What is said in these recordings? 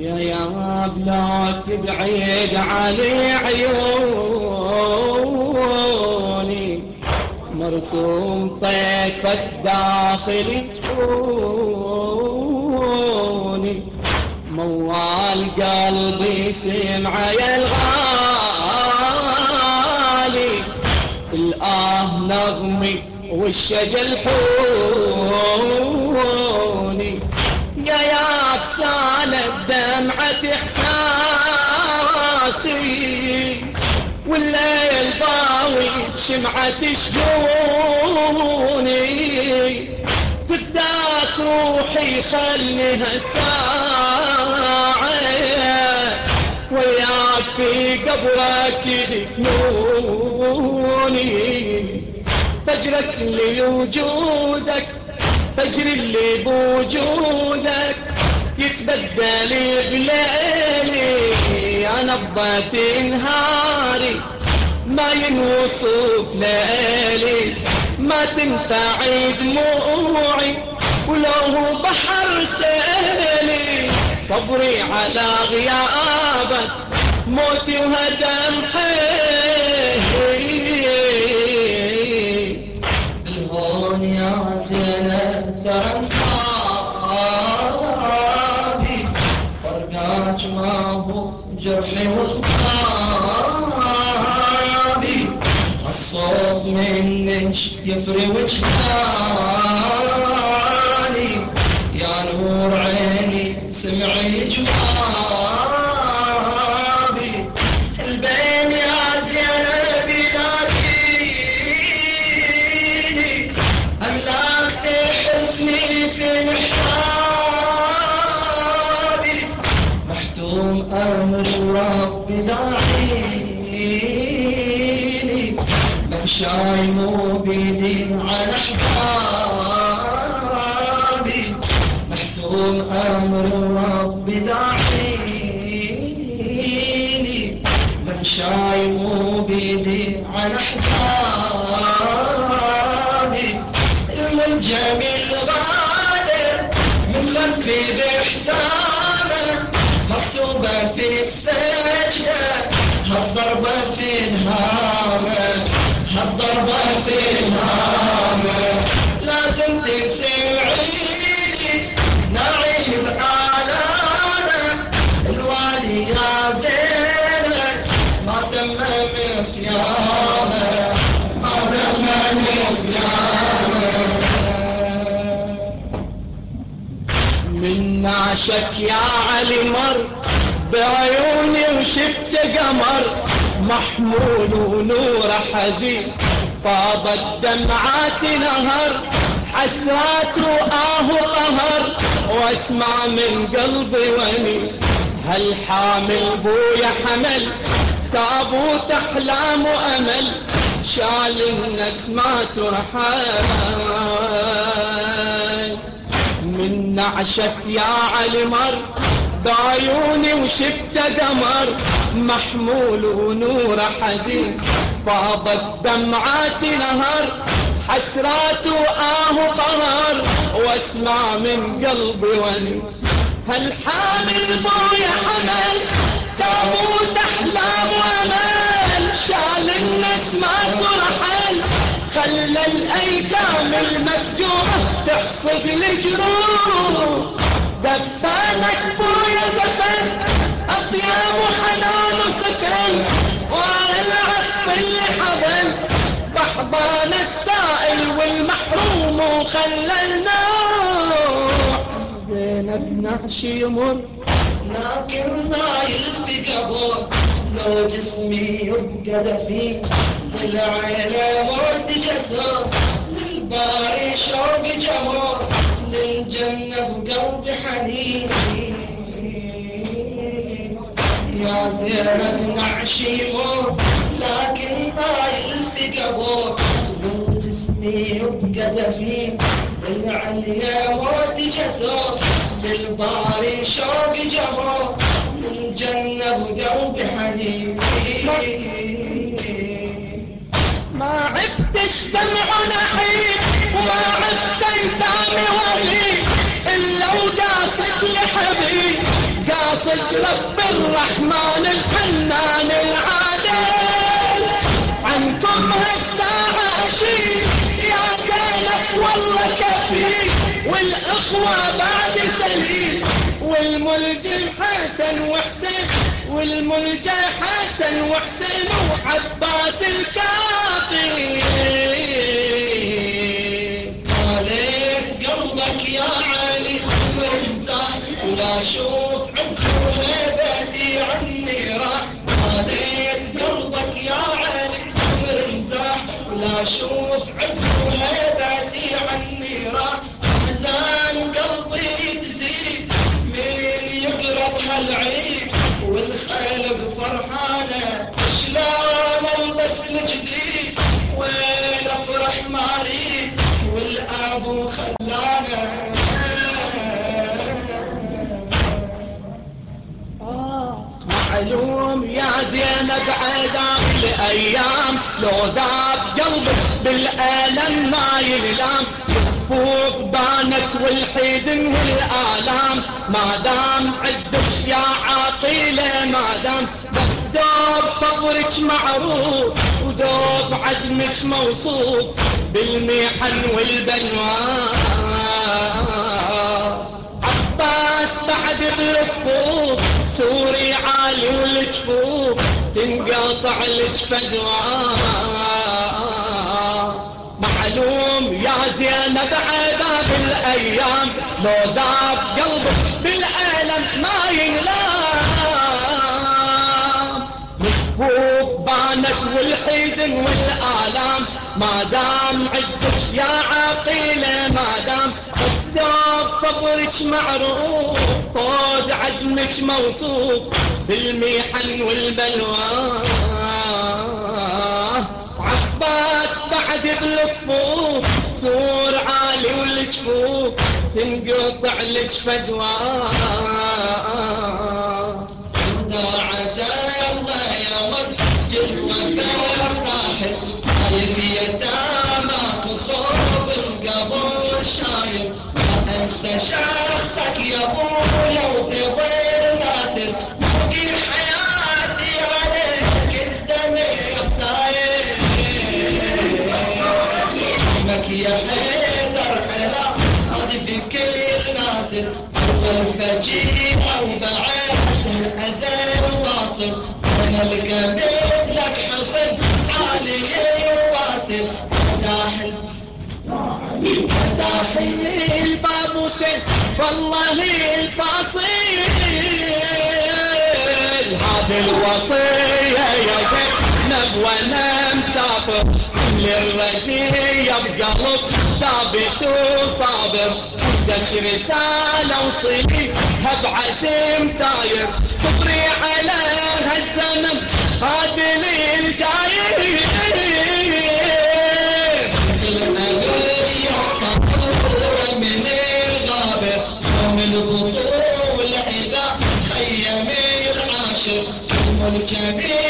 يا يا بلا تبعد علي عيوني. مرسوم طيفك داخل جفوني موال قلبي سمع يا الغالي. الآه نغمي والشجل حوني بسالة دمعة إحساسي. والليل ضاوي شمعة شجوني. تبداك روحي خلني هالساعة. وياك في قبرك يدفنوني. فجرك لوجودك فجر اللي بوجودك. يتبدل بليلي يا نبضة نهاري ما ينوصف ليلي ما تنفع دموعي. ولو هو بحر سيلي صبري على غيابك. موتي وهدم حيلي. الهون يا زينب ترى مصابي هو جرحي وصابي الصوت منك يفري وجهاني. يا نور عيني سمعي جوابي ممشاي مو بيدي على أحبابي نعشك يا علي مر بعيوني وشفت قمر. محمول ونور حزين فاضت دمعات نهر حسرات وآه قهر واسمع من قلبي وني هل حامل بويا حمل؟ تابوت أحلام وأمل. شال النسمات ورحال من نعشك يا علي مر بعيوني وشفت قمر محمول ونور حزين فاضت دمعات نهر. حسرات وآه قهر واسمع من قلبي وني هل حامل بويا حمل؟ تابوت أحلام وأمل. شال النسمات ورحل خلى الأيتام المفجوعه تحصد الجروح دفنك بويا دفن أطياب وحنان وسكن والعطف اللي حضن بحضان السائل والمحروم وخلى النوح زينب نعش يمر لكن ما يلفي قبر. لو جسمي يبقى دفين للعيلة موت جسر للباري شوق جمر للجنة بقلب حنين يا زينب نعشي مر لكن ما يلفي قبر جسمي دفين للعليا موت جسر للباري شوق جمر للجنة بقلب حنين ما عفتش دمع نحيب وما عفت ايتام وغيب إلا وقاصد لحبيب قاصد رب الرحمن الحنان العادل. عنكم هالساعة أشيل يا زينب والله كفيل والإخوة بعد سليم والملجم حسن وحسين والملجا حسن وحسين وعباس الكافي عني راح احزان قلبي تزيد مين يقرب هالعيد والخيل بفرحانه شلون البس وين افرح والابو خلانا معلوم يا زينب عذاب الأيام لو ذاب قلبك بالالم ما ينلام الكفوف بانت والحزن والآلام. ما دام عدك يا عقيله ما دام. بس دوب صبرك معروف ودوب عزمك موصوف بالمحن والبنوان عباس بعد بالكفوف سوري عالي والجفوف تنقطع الجفدوان معلوم يا زينب عذاب الأيام لو ذاب قلبك بالالم ما ينلام. مكفوف بانت والحزن والآلام ما دام عدك يا عقيله ما دام اسباب صبرك معروف طود عزمك موصوف بالميحن والبلوى. بعد بلطفوف صور عالي والجفوف تنقطع لك عدا الله يا رب الوفاء راحل. يتامى صوب القبر شايل. شخصك يا ابويا الكبد لك حصن عالي واصل داحل داحي الباب وسن والله الفاصيل هذه الوصية يا زينب وأنا مسافر للرزية بقلب ثابت وصابر عندك رسالة وصلي بعزم طاير صبري على هالزمن الأبي صبور من الغابة ومن البطول إذا خيم العاشر والكبير يخدل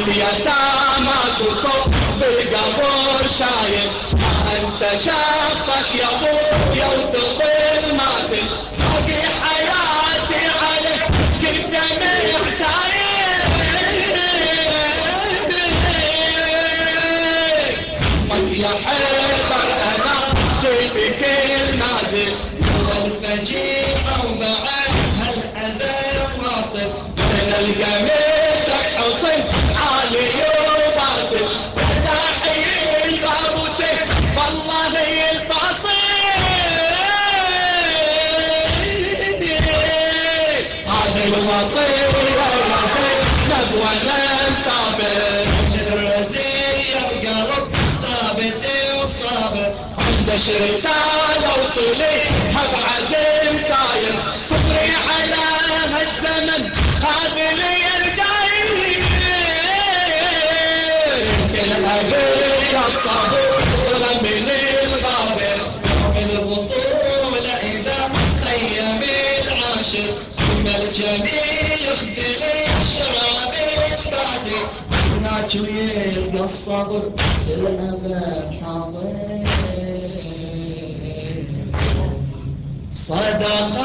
عايب يتامى تصب بالقبور شايب. ما انسى شخصك يا ابويا وتضل عشر سالوا سلي حب عزيم دايم صبري على هالزمن خاذلي الجايم كل أبي الصبور ورمي الغابر. يوم البطولة إذا خيم العاشر. ثم الجميل يخذلي الشعب البادر. هناك ويلقى الصبر للأبد. صدق